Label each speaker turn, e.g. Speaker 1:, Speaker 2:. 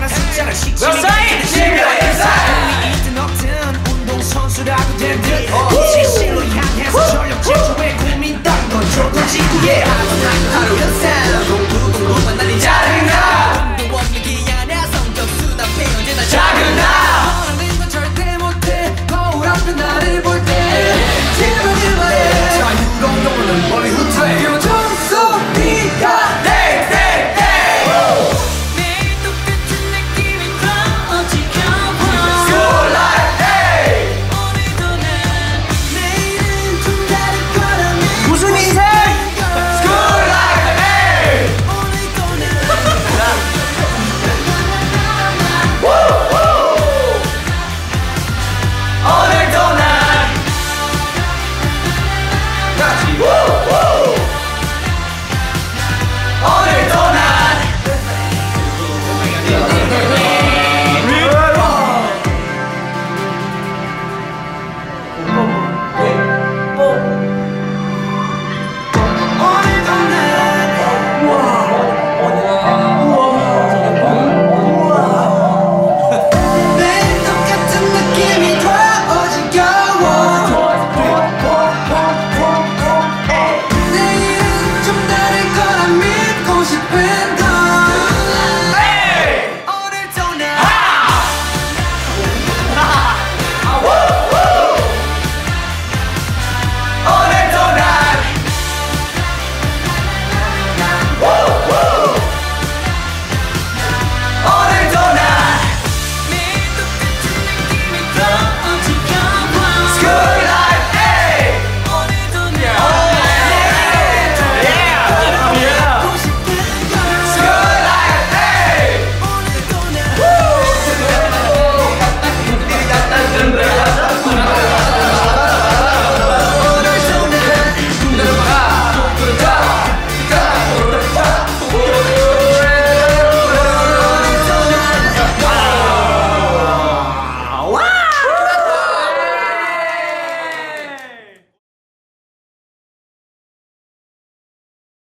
Speaker 1: 하는 숫자를 시키는 일상 이든 없든 운동선수라고 된듯